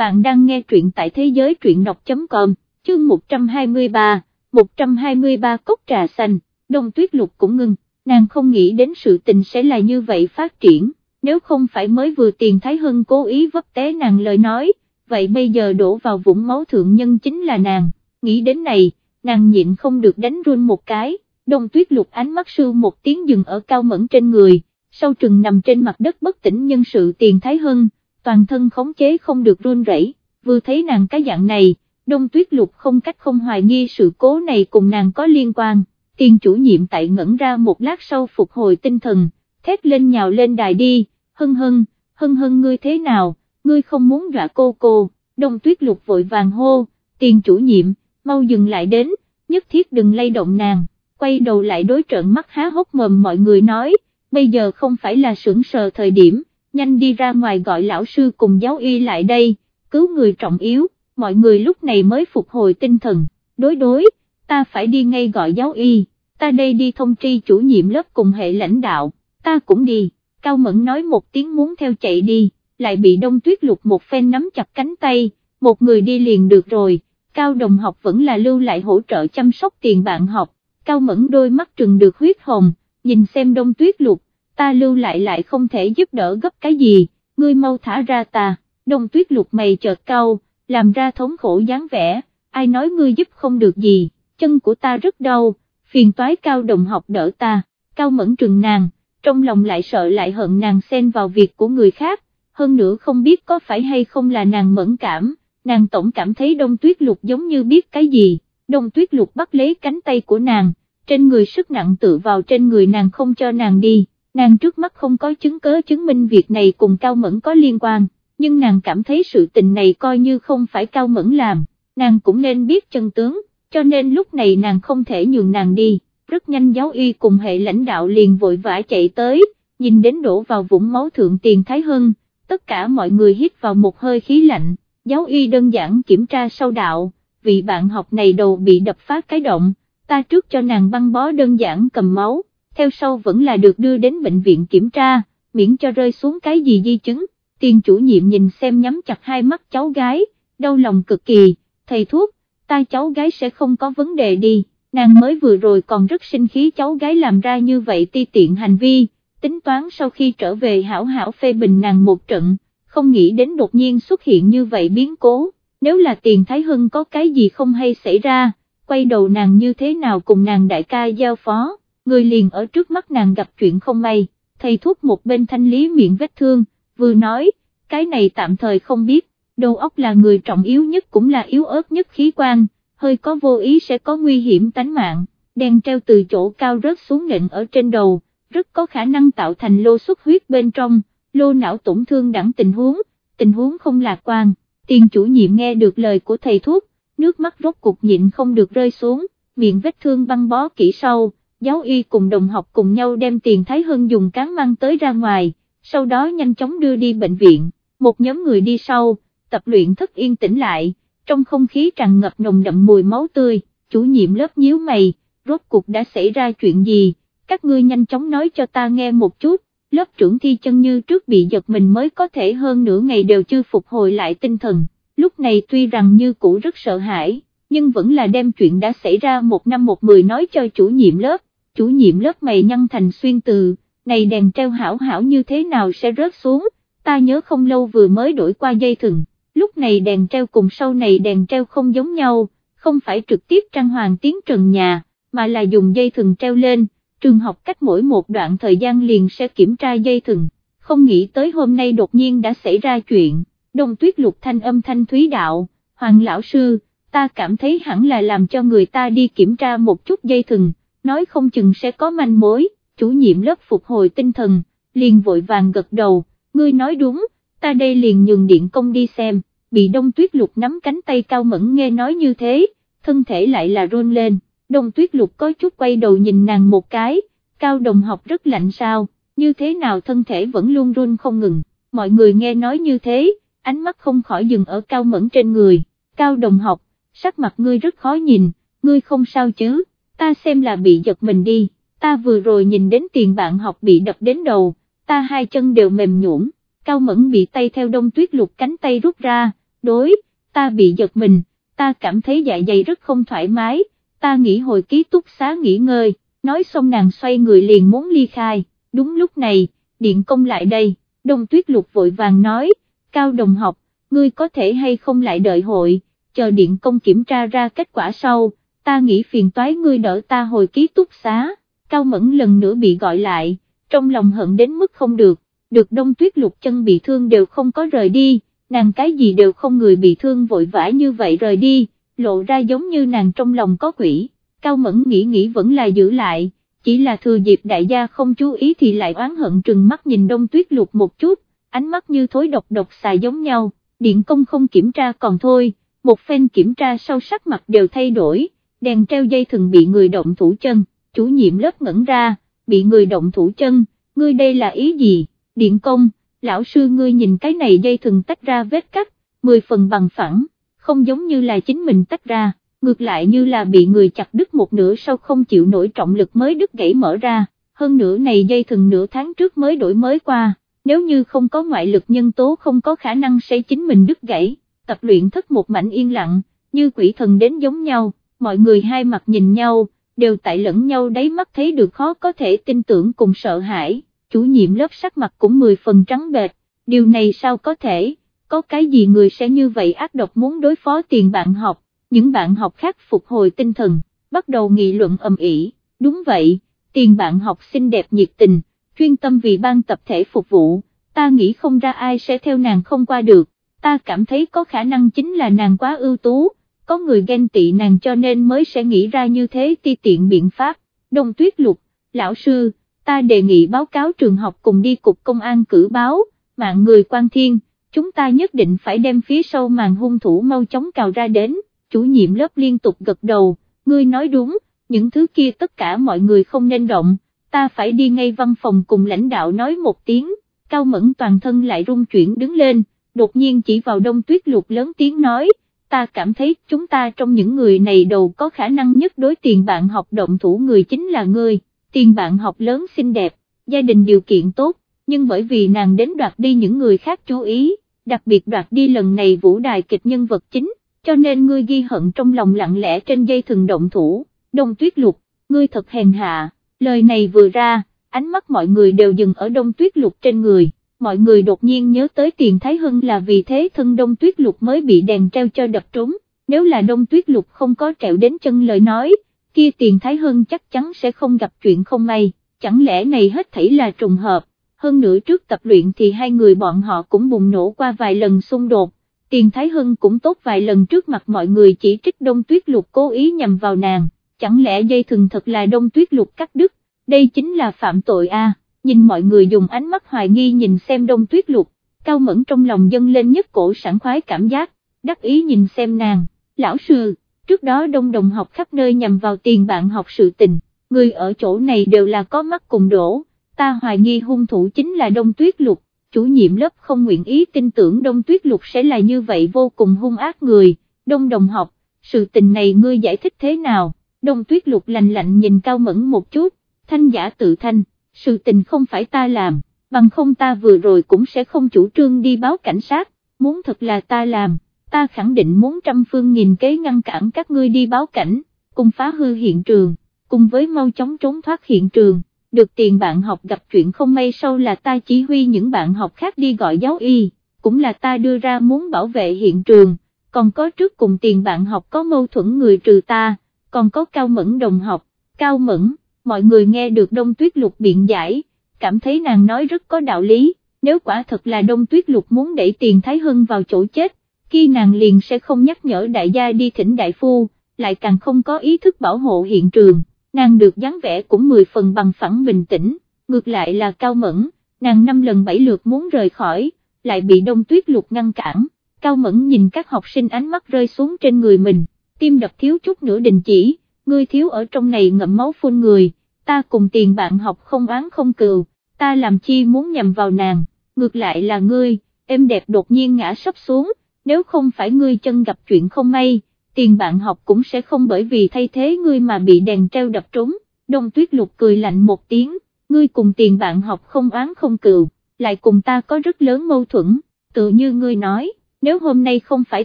bạn đang nghe truyện tại thế giới truyện đọc.com, chương 123, 123 cốc trà xanh, đông tuyết lục cũng ngưng, nàng không nghĩ đến sự tình sẽ là như vậy phát triển, nếu không phải mới vừa tiền Thái Hưng cố ý vấp té nàng lời nói, vậy bây giờ đổ vào vũng máu thượng nhân chính là nàng, nghĩ đến này, nàng nhịn không được đánh run một cái, đông tuyết lục ánh mắt sư một tiếng dừng ở cao mẫn trên người, sau trừng nằm trên mặt đất bất tỉnh nhân sự tiền Thái Hưng, toàn thân khống chế không được run rẩy. vừa thấy nàng cái dạng này, đông tuyết lục không cách không hoài nghi sự cố này cùng nàng có liên quan, tiền chủ nhiệm tại ngẩn ra một lát sau phục hồi tinh thần, thét lên nhào lên đài đi, hân hân, hân hân ngươi thế nào, ngươi không muốn dọa cô cô, đông tuyết lục vội vàng hô, tiền chủ nhiệm, mau dừng lại đến, nhất thiết đừng lay động nàng, quay đầu lại đối trợn mắt há hốc mồm mọi người nói, bây giờ không phải là sững sờ thời điểm, nhanh đi ra ngoài gọi lão sư cùng giáo y lại đây, cứu người trọng yếu, mọi người lúc này mới phục hồi tinh thần, đối đối, ta phải đi ngay gọi giáo y, ta đây đi thông tri chủ nhiệm lớp cùng hệ lãnh đạo, ta cũng đi, Cao Mẫn nói một tiếng muốn theo chạy đi, lại bị đông tuyết lục một phen nắm chặt cánh tay, một người đi liền được rồi, Cao đồng học vẫn là lưu lại hỗ trợ chăm sóc tiền bạn học, Cao Mẫn đôi mắt trừng được huyết hồng, nhìn xem đông tuyết lục, ta lưu lại lại không thể giúp đỡ gấp cái gì, ngươi mau thả ra ta, đông tuyết lục mày chợt cau, làm ra thống khổ dáng vẻ, ai nói ngươi giúp không được gì, chân của ta rất đau, phiền toái cao đồng học đỡ ta, cao mẫn trừng nàng, trong lòng lại sợ lại hận nàng xen vào việc của người khác, hơn nữa không biết có phải hay không là nàng mẫn cảm, nàng tổng cảm thấy đông tuyết lục giống như biết cái gì, đông tuyết lục bắt lấy cánh tay của nàng, trên người sức nặng tự vào trên người nàng không cho nàng đi, nàng trước mắt không có chứng cớ chứng minh việc này cùng Cao Mẫn có liên quan, nhưng nàng cảm thấy sự tình này coi như không phải Cao Mẫn làm, nàng cũng nên biết chân tướng, cho nên lúc này nàng không thể nhường nàng đi, rất nhanh giáo y cùng hệ lãnh đạo liền vội vã chạy tới, nhìn đến đổ vào vũng máu thượng tiền Thái Hưng, tất cả mọi người hít vào một hơi khí lạnh, giáo y đơn giản kiểm tra sâu đạo, vì bạn học này đầu bị đập phát cái động, ta trước cho nàng băng bó đơn giản cầm máu theo sau vẫn là được đưa đến bệnh viện kiểm tra, miễn cho rơi xuống cái gì di chứng, tiền chủ nhiệm nhìn xem nhắm chặt hai mắt cháu gái, đau lòng cực kỳ, thầy thuốc, tai cháu gái sẽ không có vấn đề đi, nàng mới vừa rồi còn rất sinh khí cháu gái làm ra như vậy ti tiện hành vi, tính toán sau khi trở về hảo hảo phê bình nàng một trận, không nghĩ đến đột nhiên xuất hiện như vậy biến cố, nếu là tiền Thái Hưng có cái gì không hay xảy ra, quay đầu nàng như thế nào cùng nàng đại ca giao phó người liền ở trước mắt nàng gặp chuyện không may, thầy thuốc một bên thanh lý miệng vết thương, vừa nói, cái này tạm thời không biết, đầu óc là người trọng yếu nhất cũng là yếu ớt nhất khí quan, hơi có vô ý sẽ có nguy hiểm tánh mạng, đèn treo từ chỗ cao rớt xuống nện ở trên đầu, rất có khả năng tạo thành lô xuất huyết bên trong, lô não tổn thương đẳng tình huống, tình huống không lạc quan, tiền chủ nhiệm nghe được lời của thầy thuốc, nước mắt rốt cục nhịn không được rơi xuống, miệng vết thương băng bó kỹ sâu giáo y cùng đồng học cùng nhau đem tiền Thái Hưng dùng cán mang tới ra ngoài, sau đó nhanh chóng đưa đi bệnh viện, một nhóm người đi sau, tập luyện thất yên tĩnh lại, trong không khí tràn ngập nồng đậm mùi máu tươi, chủ nhiệm lớp nhíu mày, rốt cuộc đã xảy ra chuyện gì, các ngươi nhanh chóng nói cho ta nghe một chút, lớp trưởng thi chân như trước bị giật mình mới có thể hơn nửa ngày đều chưa phục hồi lại tinh thần, lúc này tuy rằng như cũ rất sợ hãi, nhưng vẫn là đem chuyện đã xảy ra một năm một mười nói cho chủ nhiệm lớp, chủ nhiệm lớp mày nhăn thành xuyên từ, này đèn treo hảo hảo như thế nào sẽ rớt xuống, ta nhớ không lâu vừa mới đổi qua dây thừng, lúc này đèn treo cùng sau này đèn treo không giống nhau, không phải trực tiếp trang hoàng tiến trần nhà, mà là dùng dây thừng treo lên, trường học cách mỗi một đoạn thời gian liền sẽ kiểm tra dây thừng, không nghĩ tới hôm nay đột nhiên đã xảy ra chuyện, đông tuyết lục thanh âm thanh thúy đạo, hoàng lão sư, ta cảm thấy hẳn là làm cho người ta đi kiểm tra một chút dây thừng nói không chừng sẽ có manh mối, chủ nhiệm lớp phục hồi tinh thần, liền vội vàng gật đầu, ngươi nói đúng, ta đây liền nhường điện công đi xem, bị đông tuyết lục nắm cánh tay cao mẫn nghe nói như thế, thân thể lại là run lên, đông tuyết lục có chút quay đầu nhìn nàng một cái, cao đồng học rất lạnh sao, như thế nào thân thể vẫn luôn run không ngừng, mọi người nghe nói như thế, ánh mắt không khỏi dừng ở cao mẫn trên người, cao đồng học, sắc mặt ngươi rất khó nhìn, ngươi không sao chứ, ta xem là bị giật mình đi, ta vừa rồi nhìn đến tiền bạn học bị đập đến đầu, ta hai chân đều mềm nhũn, cao mẫn bị tay theo đông tuyết lục cánh tay rút ra, đối, ta bị giật mình, ta cảm thấy dạ dày rất không thoải mái, ta nghỉ hồi ký túc xá nghỉ ngơi, nói xong nàng xoay người liền muốn ly khai, đúng lúc này, điện công lại đây, đông tuyết lục vội vàng nói, cao đồng học, ngươi có thể hay không lại đợi hội, chờ điện công kiểm tra ra kết quả sau, ta nghĩ phiền toái ngươi đỡ ta hồi ký túc xá, cao mẫn lần nữa bị gọi lại, trong lòng hận đến mức không được, được đông tuyết lục chân bị thương đều không có rời đi, nàng cái gì đều không người bị thương vội vã như vậy rời đi, lộ ra giống như nàng trong lòng có quỷ, cao mẫn nghĩ nghĩ vẫn là giữ lại, chỉ là thừa dịp đại gia không chú ý thì lại oán hận trừng mắt nhìn đông tuyết lục một chút, ánh mắt như thối độc độc xài giống nhau, điện công không kiểm tra còn thôi, một phen kiểm tra sau sắc mặt đều thay đổi, đèn treo dây thường bị người động thủ chân, chủ nhiệm lớp ngẩn ra, bị người động thủ chân, ngươi đây là ý gì, điện công, lão sư ngươi nhìn cái này dây thường tách ra vết cắt, 10 phần bằng phẳng, không giống như là chính mình tách ra, ngược lại như là bị người chặt đứt một nửa sau không chịu nổi trọng lực mới đứt gãy mở ra, hơn nữa này dây thường nửa tháng trước mới đổi mới qua, nếu như không có ngoại lực nhân tố không có khả năng sẽ chính mình đứt gãy, tập luyện thất một mảnh yên lặng, như quỷ thần đến giống nhau, mọi người hai mặt nhìn nhau, đều tại lẫn nhau đáy mắt thấy được khó có thể tin tưởng cùng sợ hãi, chủ nhiệm lớp sắc mặt cũng 10 phần trắng bệch, điều này sao có thể, có cái gì người sẽ như vậy ác độc muốn đối phó tiền bạn học, những bạn học khác phục hồi tinh thần, bắt đầu nghị luận ầm ĩ. đúng vậy, tiền bạn học xinh đẹp nhiệt tình, chuyên tâm vì ban tập thể phục vụ, ta nghĩ không ra ai sẽ theo nàng không qua được, ta cảm thấy có khả năng chính là nàng quá ưu tú, có người ghen tị nàng cho nên mới sẽ nghĩ ra như thế ti tiện biện pháp, đông tuyết lục, lão sư, ta đề nghị báo cáo trường học cùng đi cục công an cử báo, mạng người quan thiên, chúng ta nhất định phải đem phía sau màn hung thủ mau chóng cào ra đến, chủ nhiệm lớp liên tục gật đầu, ngươi nói đúng, những thứ kia tất cả mọi người không nên động, ta phải đi ngay văn phòng cùng lãnh đạo nói một tiếng, cao mẫn toàn thân lại rung chuyển đứng lên, đột nhiên chỉ vào đông tuyết lục lớn tiếng nói, ta cảm thấy chúng ta trong những người này đầu có khả năng nhất đối tiền bạn học động thủ người chính là ngươi, tiền bạn học lớn xinh đẹp, gia đình điều kiện tốt, nhưng bởi vì nàng đến đoạt đi những người khác chú ý, đặc biệt đoạt đi lần này vũ đài kịch nhân vật chính, cho nên ngươi ghi hận trong lòng lặng lẽ trên dây thừng động thủ, đông tuyết lục, ngươi thật hèn hạ, lời này vừa ra, ánh mắt mọi người đều dừng ở đông tuyết lục trên người mọi người đột nhiên nhớ tới tiền Thái Hưng là vì thế thân đông tuyết lục mới bị đèn treo cho đập trúng, nếu là đông tuyết lục không có trẹo đến chân lời nói, kia tiền Thái Hưng chắc chắn sẽ không gặp chuyện không may, chẳng lẽ này hết thảy là trùng hợp, hơn nữa trước tập luyện thì hai người bọn họ cũng bùng nổ qua vài lần xung đột, tiền Thái Hưng cũng tốt vài lần trước mặt mọi người chỉ trích đông tuyết lục cố ý nhằm vào nàng, chẳng lẽ dây thừng thật là đông tuyết lục cắt đứt, đây chính là phạm tội a nhìn mọi người dùng ánh mắt hoài nghi nhìn xem đông tuyết lục, cao mẫn trong lòng dâng lên nhất cổ sảng khoái cảm giác, đắc ý nhìn xem nàng, lão sư, trước đó đông đồng học khắp nơi nhằm vào tiền bạn học sự tình, người ở chỗ này đều là có mắt cùng đổ, ta hoài nghi hung thủ chính là đông tuyết lục, chủ nhiệm lớp không nguyện ý tin tưởng đông tuyết lục sẽ là như vậy vô cùng hung ác người, đông đồng học, sự tình này ngươi giải thích thế nào, đông tuyết lục lạnh lạnh nhìn cao mẫn một chút, thanh giả tự thanh sự tình không phải ta làm, bằng không ta vừa rồi cũng sẽ không chủ trương đi báo cảnh sát, muốn thật là ta làm, ta khẳng định muốn trăm phương nghìn kế ngăn cản các ngươi đi báo cảnh, cùng phá hư hiện trường, cùng với mau chóng trốn thoát hiện trường, được tiền bạn học gặp chuyện không may sau là ta chỉ huy những bạn học khác đi gọi giáo y, cũng là ta đưa ra muốn bảo vệ hiện trường, còn có trước cùng tiền bạn học có mâu thuẫn người trừ ta, còn có cao mẫn đồng học, cao mẫn mọi người nghe được đông tuyết lục biện giải, cảm thấy nàng nói rất có đạo lý, nếu quả thật là đông tuyết lục muốn đẩy tiền Thái Hưng vào chỗ chết, khi nàng liền sẽ không nhắc nhở đại gia đi thỉnh đại phu, lại càng không có ý thức bảo hộ hiện trường, nàng được dáng vẻ cũng 10 phần bằng phẳng bình tĩnh, ngược lại là cao mẫn, nàng năm lần bảy lượt muốn rời khỏi, lại bị đông tuyết lục ngăn cản, cao mẫn nhìn các học sinh ánh mắt rơi xuống trên người mình, tim đập thiếu chút nữa đình chỉ, ngươi thiếu ở trong này ngậm máu phun người, ta cùng tiền bạn học không oán không cừu, ta làm chi muốn nhầm vào nàng, ngược lại là ngươi, em đẹp đột nhiên ngã sắp xuống, nếu không phải ngươi chân gặp chuyện không may, tiền bạn học cũng sẽ không bởi vì thay thế ngươi mà bị đèn treo đập trúng, đông tuyết lục cười lạnh một tiếng, ngươi cùng tiền bạn học không oán không cừu, lại cùng ta có rất lớn mâu thuẫn, tự như ngươi nói, nếu hôm nay không phải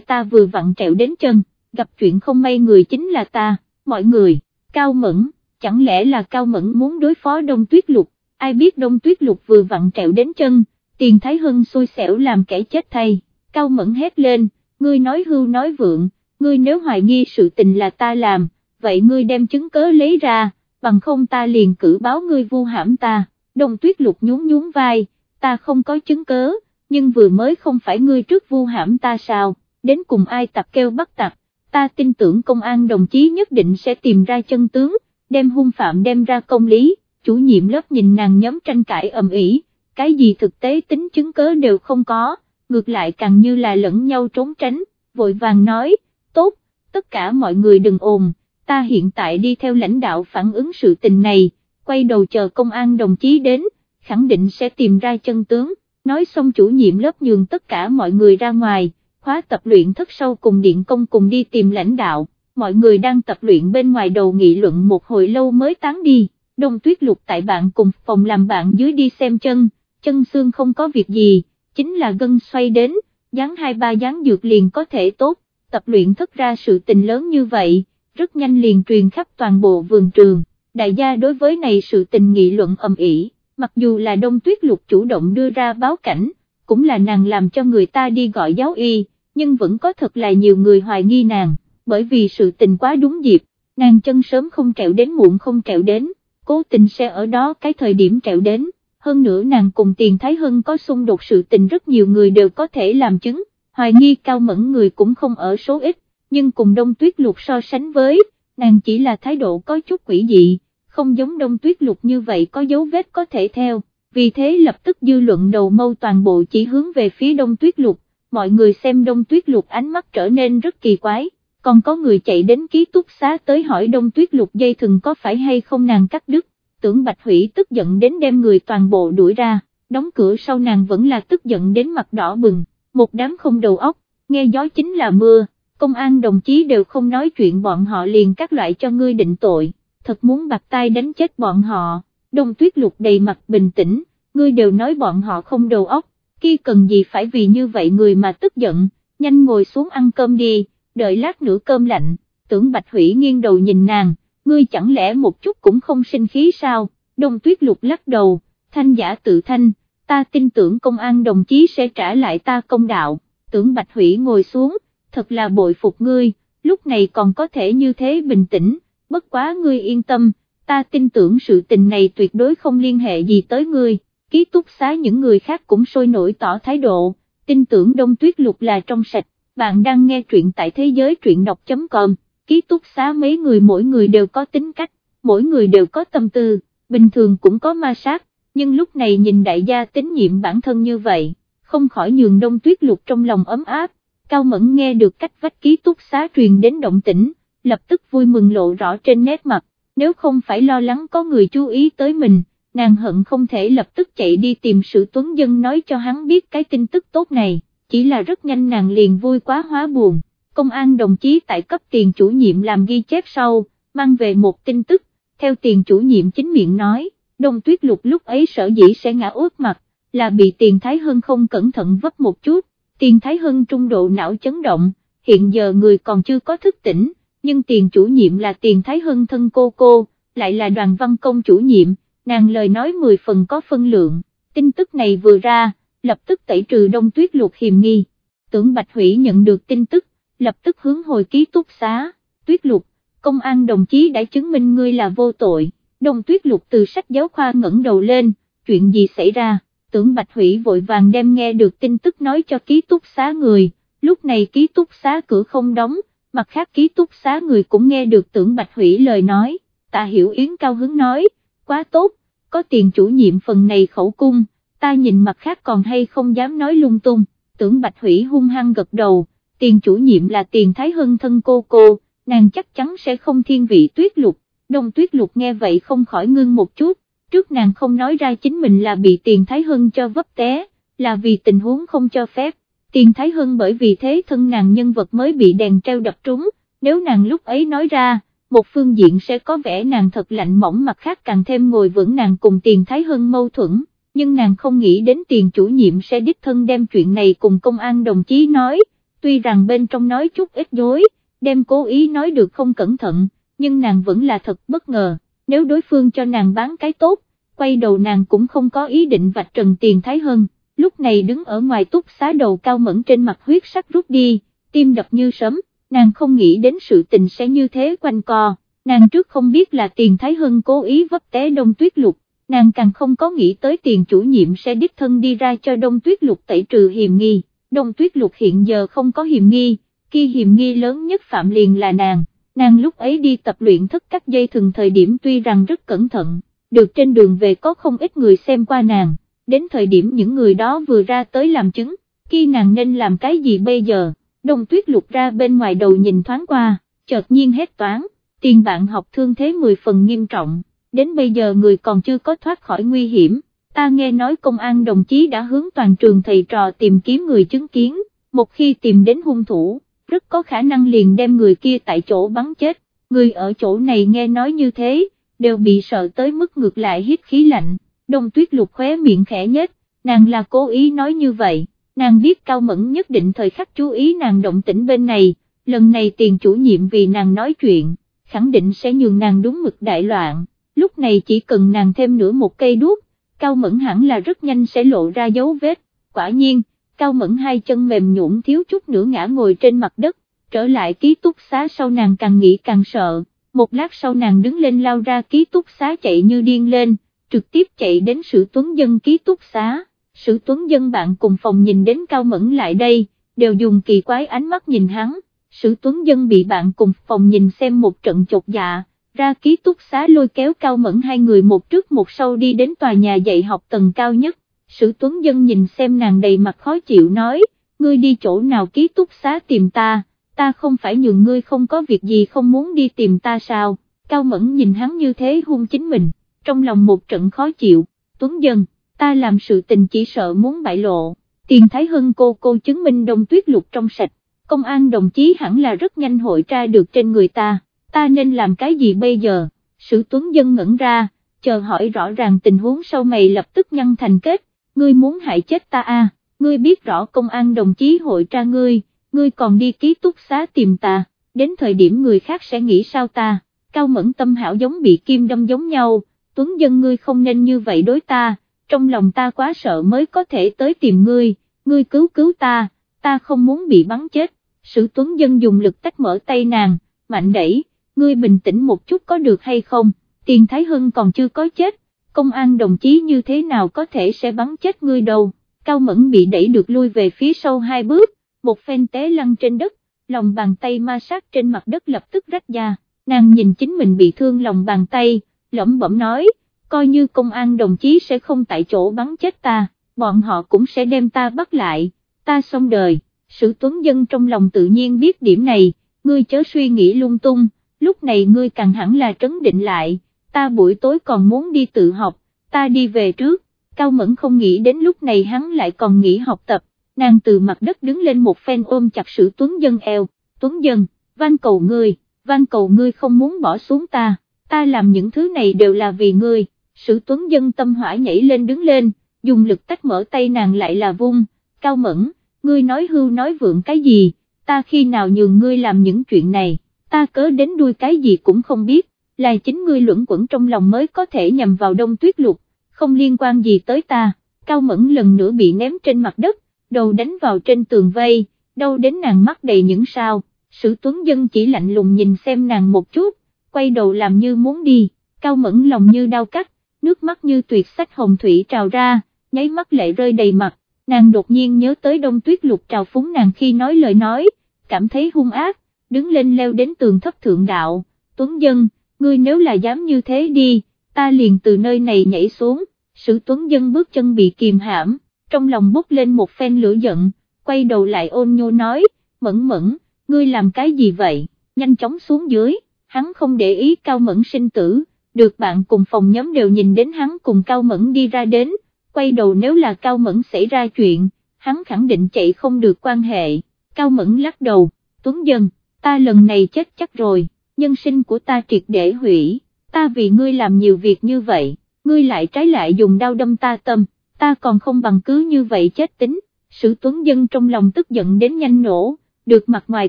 ta vừa vặn trẹo đến chân, gặp chuyện không may người chính là ta, mọi người, cao mẫn, chẳng lẽ là cao mẫn muốn đối phó đông tuyết lục, ai biết đông tuyết lục vừa vặn trẹo đến chân, tiền thái hưng xui xẻo làm kẻ chết thay, cao mẫn hét lên, ngươi nói hưu nói vượng, ngươi nếu hoài nghi sự tình là ta làm, vậy ngươi đem chứng cớ lấy ra, bằng không ta liền cử báo ngươi vu hãm ta, đông tuyết lục nhún nhún vai, ta không có chứng cớ, nhưng vừa mới không phải ngươi trước vu hãm ta sao, đến cùng ai tập kêu bắt tập ta tin tưởng công an đồng chí nhất định sẽ tìm ra chân tướng, đem hung phạm đem ra công lý, chủ nhiệm lớp nhìn nàng nhóm tranh cãi ầm ĩ, cái gì thực tế tính chứng cớ đều không có, ngược lại càng như là lẫn nhau trốn tránh, vội vàng nói, tốt, tất cả mọi người đừng ồn, ta hiện tại đi theo lãnh đạo phản ứng sự tình này, quay đầu chờ công an đồng chí đến, khẳng định sẽ tìm ra chân tướng, nói xong chủ nhiệm lớp nhường tất cả mọi người ra ngoài, khóa tập luyện thất sâu cùng điện công cùng đi tìm lãnh đạo, mọi người đang tập luyện bên ngoài đầu nghị luận một hồi lâu mới tán đi, đông tuyết lục tại bạn cùng phòng làm bạn dưới đi xem chân, chân xương không có việc gì, chính là gân xoay đến, dán hai ba dán dược liền có thể tốt, tập luyện thất ra sự tình lớn như vậy, rất nhanh liền truyền khắp toàn bộ vườn trường, đại gia đối với này sự tình nghị luận ầm ĩ, mặc dù là đông tuyết lục chủ động đưa ra báo cảnh, cũng là nàng làm cho người ta đi gọi giáo y, nhưng vẫn có thật là nhiều người hoài nghi nàng, bởi vì sự tình quá đúng dịp, nàng chân sớm không trẹo đến muộn không trẹo đến, cố tình sẽ ở đó cái thời điểm trẹo đến, hơn nữa nàng cùng tiền Thái Hân có xung đột sự tình rất nhiều người đều có thể làm chứng, hoài nghi cao mẫn người cũng không ở số ít, nhưng cùng đông tuyết lục so sánh với, nàng chỉ là thái độ có chút quỷ dị, không giống đông tuyết lục như vậy có dấu vết có thể theo, vì thế lập tức dư luận đầu mâu toàn bộ chỉ hướng về phía đông tuyết lục, mọi người xem đông tuyết lục ánh mắt trở nên rất kỳ quái, còn có người chạy đến ký túc xá tới hỏi đông tuyết lục dây thừng có phải hay không nàng cắt đứt, tưởng bạch hủy tức giận đến đem người toàn bộ đuổi ra, đóng cửa sau nàng vẫn là tức giận đến mặt đỏ bừng, một đám không đầu óc, nghe gió chính là mưa, công an đồng chí đều không nói chuyện bọn họ liền các loại cho ngươi định tội, thật muốn bạc tay đánh chết bọn họ, đông tuyết lục đầy mặt bình tĩnh, ngươi đều nói bọn họ không đầu óc, kia cần gì phải vì như vậy người mà tức giận, nhanh ngồi xuống ăn cơm đi, đợi lát nữa cơm lạnh, tưởng Bạch Hủy nghiêng đầu nhìn nàng, ngươi chẳng lẽ một chút cũng không sinh khí sao, đông tuyết lục lắc đầu, thanh giả tự thanh, ta tin tưởng công an đồng chí sẽ trả lại ta công đạo, tưởng Bạch Hủy ngồi xuống, thật là bội phục ngươi, lúc này còn có thể như thế bình tĩnh, bất quá ngươi yên tâm, ta tin tưởng sự tình này tuyệt đối không liên hệ gì tới ngươi. Ký túc xá những người khác cũng sôi nổi tỏ thái độ, tin tưởng đông tuyết lục là trong sạch, bạn đang nghe truyện tại thế giới truyện đọc.com, ký túc xá mấy người mỗi người đều có tính cách, mỗi người đều có tâm tư, bình thường cũng có ma sát, nhưng lúc này nhìn đại gia tín nhiệm bản thân như vậy, không khỏi nhường đông tuyết lục trong lòng ấm áp, cao mẫn nghe được cách vách ký túc xá truyền đến động tĩnh, lập tức vui mừng lộ rõ trên nét mặt, nếu không phải lo lắng có người chú ý tới mình nàng hận không thể lập tức chạy đi tìm sự tuấn dân nói cho hắn biết cái tin tức tốt này, chỉ là rất nhanh nàng liền vui quá hóa buồn, công an đồng chí tại cấp tiền chủ nhiệm làm ghi chép sau, mang về một tin tức, theo tiền chủ nhiệm chính miệng nói, đông tuyết lục lúc ấy sở dĩ sẽ ngã ướt mặt, là bị tiền Thái Hân không cẩn thận vấp một chút, tiền Thái Hân trung độ não chấn động, hiện giờ người còn chưa có thức tỉnh, nhưng tiền chủ nhiệm là tiền Thái Hân thân cô cô, lại là đoàn văn công chủ nhiệm nàng lời nói 10 phần có phân lượng, tin tức này vừa ra, lập tức tẩy trừ đông tuyết lục hiềm nghi, tưởng Bạch Hủy nhận được tin tức, lập tức hướng hồi ký túc xá, tuyết lục, công an đồng chí đã chứng minh ngươi là vô tội, đông tuyết lục từ sách giáo khoa ngẩng đầu lên, chuyện gì xảy ra, tưởng Bạch Hủy vội vàng đem nghe được tin tức nói cho ký túc xá người, lúc này ký túc xá cửa không đóng, mặt khác ký túc xá người cũng nghe được tưởng Bạch Hủy lời nói, tạ hiểu yến cao hứng nói, quá tốt, có tiền chủ nhiệm phần này khẩu cung, ta nhìn mặt khác còn hay không dám nói lung tung, tưởng Bạch Hủy hung hăng gật đầu, tiền chủ nhiệm là tiền Thái Hân thân cô cô, nàng chắc chắn sẽ không thiên vị tuyết lục, đông tuyết lục nghe vậy không khỏi ngưng một chút, trước nàng không nói ra chính mình là bị tiền Thái Hân cho vấp té, là vì tình huống không cho phép, tiền Thái Hân bởi vì thế thân nàng nhân vật mới bị đèn treo đập trúng, nếu nàng lúc ấy nói ra, một phương diện sẽ có vẻ nàng thật lạnh mỏng mặt khác càng thêm ngồi vững nàng cùng tiền thái hân mâu thuẫn, nhưng nàng không nghĩ đến tiền chủ nhiệm sẽ đích thân đem chuyện này cùng công an đồng chí nói, tuy rằng bên trong nói chút ít dối, đem cố ý nói được không cẩn thận, nhưng nàng vẫn là thật bất ngờ, nếu đối phương cho nàng bán cái tốt, quay đầu nàng cũng không có ý định vạch trần tiền thái hơn, lúc này đứng ở ngoài túc xá đầu cao mẫn trên mặt huyết sắc rút đi, tim đập như sấm, nàng không nghĩ đến sự tình sẽ như thế quanh co, nàng trước không biết là tiền thái hưng cố ý vấp té đông tuyết lục, nàng càng không có nghĩ tới tiền chủ nhiệm sẽ đích thân đi ra cho đông tuyết lục tẩy trừ hiểm nghi, đông tuyết lục hiện giờ không có hiểm nghi, khi hiểm nghi lớn nhất phạm liền là nàng, nàng lúc ấy đi tập luyện thức các dây thường thời điểm tuy rằng rất cẩn thận, được trên đường về có không ít người xem qua nàng, đến thời điểm những người đó vừa ra tới làm chứng, khi nàng nên làm cái gì bây giờ, đông tuyết lục ra bên ngoài đầu nhìn thoáng qua, chợt nhiên hết toán, tiền bạn học thương thế 10 phần nghiêm trọng, đến bây giờ người còn chưa có thoát khỏi nguy hiểm, ta nghe nói công an đồng chí đã hướng toàn trường thầy trò tìm kiếm người chứng kiến, một khi tìm đến hung thủ, rất có khả năng liền đem người kia tại chỗ bắn chết, người ở chỗ này nghe nói như thế, đều bị sợ tới mức ngược lại hít khí lạnh, đông tuyết lục khóe miệng khẽ nhất, nàng là cố ý nói như vậy, nàng biết cao mẫn nhất định thời khắc chú ý nàng động tĩnh bên này, lần này tiền chủ nhiệm vì nàng nói chuyện, khẳng định sẽ nhường nàng đúng mực đại loạn, lúc này chỉ cần nàng thêm nửa một cây đuốc, cao mẫn hẳn là rất nhanh sẽ lộ ra dấu vết, quả nhiên, cao mẫn hai chân mềm nhũn thiếu chút nữa ngã ngồi trên mặt đất, trở lại ký túc xá sau nàng càng nghĩ càng sợ, một lát sau nàng đứng lên lao ra ký túc xá chạy như điên lên, trực tiếp chạy đến sự tuấn dân ký túc xá, sự tuấn dân bạn cùng phòng nhìn đến cao mẫn lại đây, đều dùng kỳ quái ánh mắt nhìn hắn, sự tuấn dân bị bạn cùng phòng nhìn xem một trận chột dạ, ra ký túc xá lôi kéo cao mẫn hai người một trước một sau đi đến tòa nhà dạy học tầng cao nhất, sử tuấn dân nhìn xem nàng đầy mặt khó chịu nói, ngươi đi chỗ nào ký túc xá tìm ta, ta không phải nhường ngươi không có việc gì không muốn đi tìm ta sao, cao mẫn nhìn hắn như thế hung chính mình, trong lòng một trận khó chịu, tuấn dân, ta làm sự tình chỉ sợ muốn bại lộ, tiền thái hưng cô cô chứng minh Đông tuyết lục trong sạch, công an đồng chí hẳn là rất nhanh hội tra được trên người ta, ta nên làm cái gì bây giờ, sử tuấn dân ngẩn ra, chờ hỏi rõ ràng tình huống sau mày lập tức nhăn thành kết, ngươi muốn hại chết ta à, ngươi biết rõ công an đồng chí hội tra ngươi, ngươi còn đi ký túc xá tìm ta, đến thời điểm người khác sẽ nghĩ sao ta, cao mẫn tâm hảo giống bị kim đâm giống nhau, tuấn dân ngươi không nên như vậy đối ta, trong lòng ta quá sợ mới có thể tới tìm ngươi, ngươi cứu cứu ta, ta không muốn bị bắn chết, sử tuấn dân dùng lực tách mở tay nàng, mạnh đẩy, ngươi bình tĩnh một chút có được hay không, tiền Thái Hưng còn chưa có chết, công an đồng chí như thế nào có thể sẽ bắn chết ngươi đâu, Cao Mẫn bị đẩy được lui về phía sau hai bước, một phen té lăn trên đất, lòng bàn tay ma sát trên mặt đất lập tức rách ra, nàng nhìn chính mình bị thương lòng bàn tay, lẩm bẩm nói, coi như công an đồng chí sẽ không tại chỗ bắn chết ta, bọn họ cũng sẽ đem ta bắt lại, ta xong đời, sự tuấn dân trong lòng tự nhiên biết điểm này, ngươi chớ suy nghĩ lung tung, lúc này ngươi càng hẳn là trấn định lại, ta buổi tối còn muốn đi tự học, ta đi về trước, Cao Mẫn không nghĩ đến lúc này hắn lại còn nghỉ học tập, nàng từ mặt đất đứng lên một phen ôm chặt sự Tuấn Dân eo, Tuấn Dân, van cầu ngươi, van cầu ngươi không muốn bỏ xuống ta, ta làm những thứ này đều là vì ngươi, sự Tuấn Dân tâm hỏa nhảy lên đứng lên, dùng lực tách mở tay nàng lại là vung, Cao Mẫn, ngươi nói hưu nói vượng cái gì, ta khi nào nhường ngươi làm những chuyện này, ta cớ đến đuôi cái gì cũng không biết, là chính ngươi luẩn quẩn trong lòng mới có thể nhằm vào đông tuyết lục, không liên quan gì tới ta, cao mẫn lần nữa bị ném trên mặt đất, đầu đánh vào trên tường vây, đâu đến nàng mắt đầy những sao, sử tuấn dân chỉ lạnh lùng nhìn xem nàng một chút, quay đầu làm như muốn đi, cao mẫn lòng như đau cắt, nước mắt như tuyệt sách hồng thủy trào ra, nháy mắt lệ rơi đầy mặt, nàng đột nhiên nhớ tới đông tuyết lục trào phúng nàng khi nói lời nói, cảm thấy hung ác, đứng lên leo đến tường thấp thượng đạo, tuấn dân, ngươi nếu là dám như thế đi, ta liền từ nơi này nhảy xuống, sử tuấn dân bước chân bị kìm hãm, trong lòng bốc lên một phen lửa giận, quay đầu lại ôn nhô nói, mẫn mẫn, ngươi làm cái gì vậy, nhanh chóng xuống dưới, hắn không để ý cao mẫn sinh tử, được bạn cùng phòng nhóm đều nhìn đến hắn cùng cao mẫn đi ra đến, quay đầu nếu là cao mẫn xảy ra chuyện, hắn khẳng định chạy không được quan hệ, cao mẫn lắc đầu, tuấn dân, ta lần này chết chắc rồi nhân sinh của ta triệt để hủy, ta vì ngươi làm nhiều việc như vậy, ngươi lại trái lại dùng đau đâm ta tâm, ta còn không bằng cứ như vậy chết tính, sử tuấn dân trong lòng tức giận đến nhanh nổ, được mặt ngoài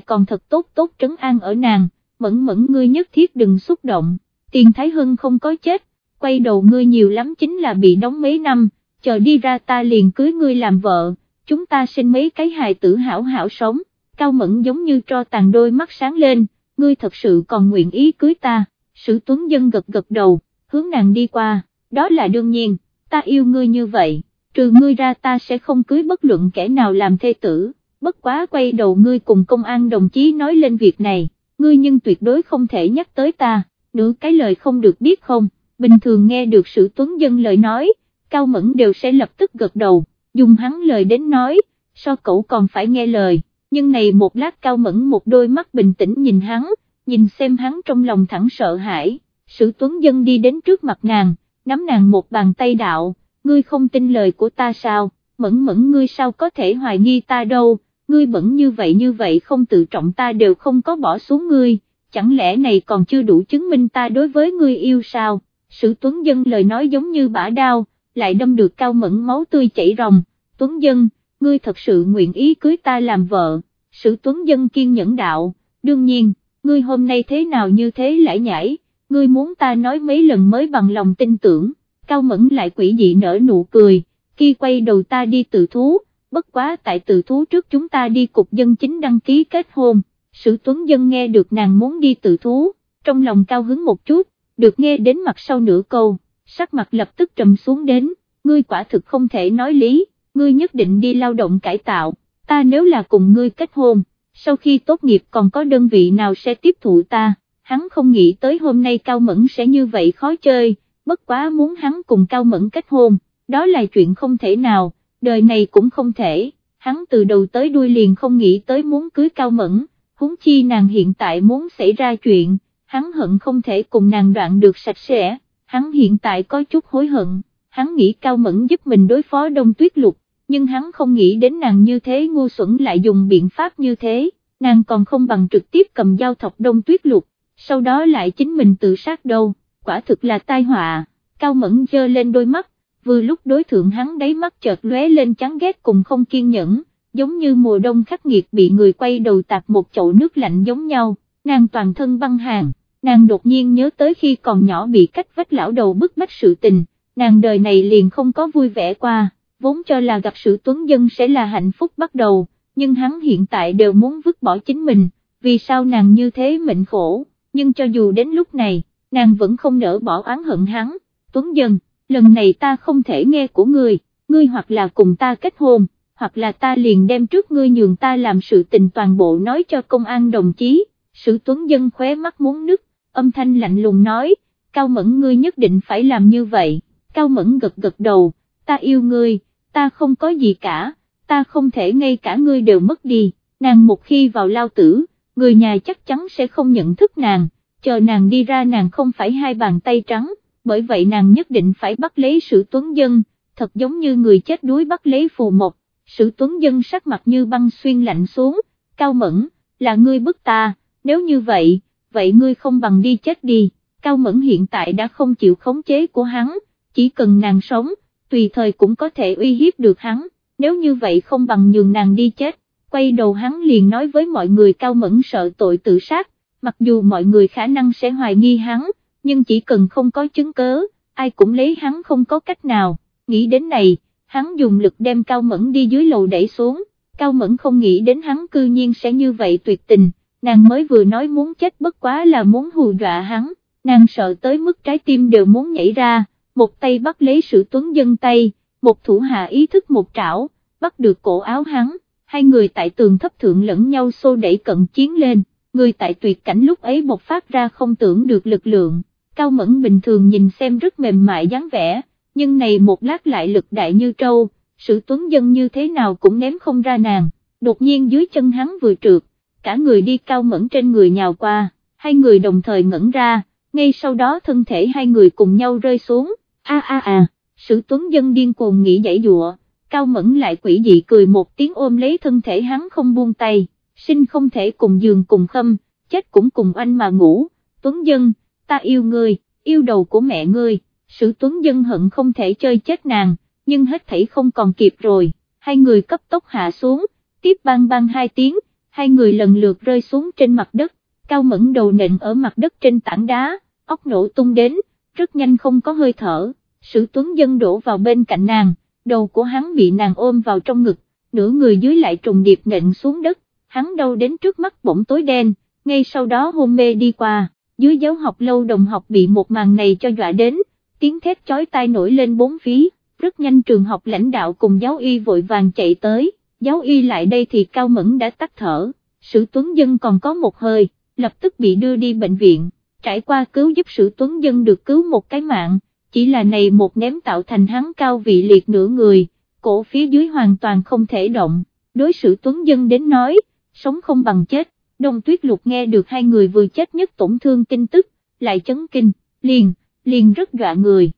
còn thật tốt tốt trấn an ở nàng, mẫn mẫn ngươi nhất thiết đừng xúc động, tiền Thái Hưng không có chết, quay đầu ngươi nhiều lắm chính là bị đóng mấy năm, chờ đi ra ta liền cưới ngươi làm vợ, chúng ta sinh mấy cái hài tử hảo hảo sống, cao mẫn giống như cho tàn đôi mắt sáng lên, ngươi thật sự còn nguyện ý cưới ta, sử tuấn dân gật gật đầu, hướng nàng đi qua, đó là đương nhiên, ta yêu ngươi như vậy, trừ ngươi ra ta sẽ không cưới bất luận kẻ nào làm thê tử, bất quá quay đầu ngươi cùng công an đồng chí nói lên việc này, ngươi nhưng tuyệt đối không thể nhắc tới ta, nửa cái lời không được biết không, bình thường nghe được sự tuấn dân lời nói, cao mẫn đều sẽ lập tức gật đầu, dùng hắn lời đến nói, so cậu còn phải nghe lời, nhưng này một lát cao mẫn một đôi mắt bình tĩnh nhìn hắn, nhìn xem hắn trong lòng thẳng sợ hãi, sử tuấn dân đi đến trước mặt nàng, nắm nàng một bàn tay đạo, ngươi không tin lời của ta sao, mẫn mẫn ngươi sao có thể hoài nghi ta đâu, ngươi bẩn như vậy như vậy không tự trọng ta đều không có bỏ xuống ngươi, chẳng lẽ này còn chưa đủ chứng minh ta đối với ngươi yêu sao, sử tuấn dân lời nói giống như bả đao, lại đâm được cao mẫn máu tươi chảy ròng, tuấn dân, ngươi thật sự nguyện ý cưới ta làm vợ, sự tuấn dân kiên nhẫn đạo, đương nhiên, ngươi hôm nay thế nào như thế lại nhảy, ngươi muốn ta nói mấy lần mới bằng lòng tin tưởng, cao mẫn lại quỷ dị nở nụ cười, khi quay đầu ta đi tự thú, bất quá tại tự thú trước chúng ta đi cục dân chính đăng ký kết hôn, sử tuấn dân nghe được nàng muốn đi tự thú, trong lòng cao hứng một chút, được nghe đến mặt sau nửa câu, sắc mặt lập tức trầm xuống đến, ngươi quả thực không thể nói lý, ngươi nhất định đi lao động cải tạo, ta nếu là cùng ngươi kết hôn, sau khi tốt nghiệp còn có đơn vị nào sẽ tiếp thụ ta, hắn không nghĩ tới hôm nay Cao Mẫn sẽ như vậy khó chơi, bất quá muốn hắn cùng Cao Mẫn kết hôn, đó là chuyện không thể nào, đời này cũng không thể, hắn từ đầu tới đuôi liền không nghĩ tới muốn cưới Cao Mẫn, huống chi nàng hiện tại muốn xảy ra chuyện, hắn hận không thể cùng nàng đoạn được sạch sẽ, hắn hiện tại có chút hối hận, hắn nghĩ Cao Mẫn giúp mình đối phó Đông Tuyết Lục, nhưng hắn không nghĩ đến nàng như thế ngu xuẩn lại dùng biện pháp như thế, nàng còn không bằng trực tiếp cầm dao thọc Đông Tuyết Lục, sau đó lại chính mình tự sát đâu, quả thực là tai họa, Cao Mẫn dơ lên đôi mắt, vừa lúc đối thượng hắn đáy mắt chợt lóe lên chán ghét cùng không kiên nhẫn, giống như mùa đông khắc nghiệt bị người quay đầu tạt một chậu nước lạnh giống nhau, nàng toàn thân băng hàng, nàng đột nhiên nhớ tới khi còn nhỏ bị cách vách lão đầu bức bách sự tình, nàng đời này liền không có vui vẻ qua, vốn cho là gặp sự tuấn dân sẽ là hạnh phúc bắt đầu, nhưng hắn hiện tại đều muốn vứt bỏ chính mình, vì sao nàng như thế mệnh khổ, nhưng cho dù đến lúc này, nàng vẫn không nỡ bỏ oán hận hắn, tuấn dân lần này ta không thể nghe của ngươi, ngươi hoặc là cùng ta kết hôn, hoặc là ta liền đem trước ngươi nhường ta làm sự tình toàn bộ nói cho công an đồng chí, sự tuấn dân khóe mắt muốn nứt, âm thanh lạnh lùng nói, cao mẫn ngươi nhất định phải làm như vậy, cao mẫn gật gật đầu, ta yêu ngươi, ta không có gì cả, ta không thể ngay cả ngươi đều mất đi, nàng một khi vào lao tử, người nhà chắc chắn sẽ không nhận thức nàng, chờ nàng đi ra nàng không phải hai bàn tay trắng bởi vậy nàng nhất định phải bắt lấy sự tuấn dân, thật giống như người chết đuối bắt lấy phù mộc, sự tuấn dân sắc mặt như băng xuyên lạnh xuống, cao mẫn, là ngươi bức ta, nếu như vậy, vậy ngươi không bằng đi chết đi, cao mẫn hiện tại đã không chịu khống chế của hắn, chỉ cần nàng sống, tùy thời cũng có thể uy hiếp được hắn, nếu như vậy không bằng nhường nàng đi chết, quay đầu hắn liền nói với mọi người cao mẫn sợ tội tự sát, mặc dù mọi người khả năng sẽ hoài nghi hắn, nhưng chỉ cần không có chứng cớ, ai cũng lấy hắn không có cách nào, nghĩ đến này, hắn dùng lực đem Cao Mẫn đi dưới lầu đẩy xuống, Cao Mẫn không nghĩ đến hắn cư nhiên sẽ như vậy tuyệt tình, nàng mới vừa nói muốn chết bất quá là muốn hù dọa hắn, nàng sợ tới mức trái tim đều muốn nhảy ra, một tay bắt lấy sử tuấn dân tay, một thủ hạ ý thức một trảo, bắt được cổ áo hắn, hai người tại tường thấp thượng lẫn nhau xô đẩy cận chiến lên, người tại tuyệt cảnh lúc ấy bộc phát ra không tưởng được lực lượng, Cao Mẫn bình thường nhìn xem rất mềm mại dáng vẻ, nhưng này một lát lại lực đại như trâu, sử tuấn dân như thế nào cũng ném không ra nàng, đột nhiên dưới chân hắn vừa trượt, cả người đi Cao Mẫn trên người nhào qua, hai người đồng thời ngẩn ra, ngay sau đó thân thể hai người cùng nhau rơi xuống, a a a, Sử tuấn dân điên cuồng nghĩ dãy dụa, Cao Mẫn lại quỷ dị cười một tiếng ôm lấy thân thể hắn không buông tay, sinh không thể cùng giường cùng khâm, chết cũng cùng anh mà ngủ, tuấn dân, ta yêu ngươi, yêu đầu của mẹ ngươi, sử tuấn dân hận không thể chơi chết nàng, nhưng hết thảy không còn kịp rồi, hai người cấp tốc hạ xuống, tiếp bang bang hai tiếng, hai người lần lượt rơi xuống trên mặt đất, cao mẫn đầu nện ở mặt đất trên tảng đá, ốc nổ tung đến, rất nhanh không có hơi thở, sử tuấn dân đổ vào bên cạnh nàng, đầu của hắn bị nàng ôm vào trong ngực, nửa người dưới lại trùng điệp nện xuống đất, hắn đau đến trước mắt bỗng tối đen, ngay sau đó hôn mê đi qua, dưới giáo học lâu đồng học bị một màn này cho dọa đến, tiếng thét chói tai nổi lên bốn phía, rất nhanh trường học lãnh đạo cùng giáo y vội vàng chạy tới, giáo y lại đây thì cao mẫn đã tắt thở, sử tuấn dân còn có một hơi, lập tức bị đưa đi bệnh viện, trải qua cứu giúp sử tuấn dân được cứu một cái mạng, chỉ là này một ném tạo thành hắn cao vị liệt nửa người, cổ phía dưới hoàn toàn không thể động, đối xử tuấn dân đến nói, sống không bằng chết, đông tuyết lục nghe được hai người vừa chết nhất tổn thương tin tức, lại chấn kinh, liền, liền rất dọa người,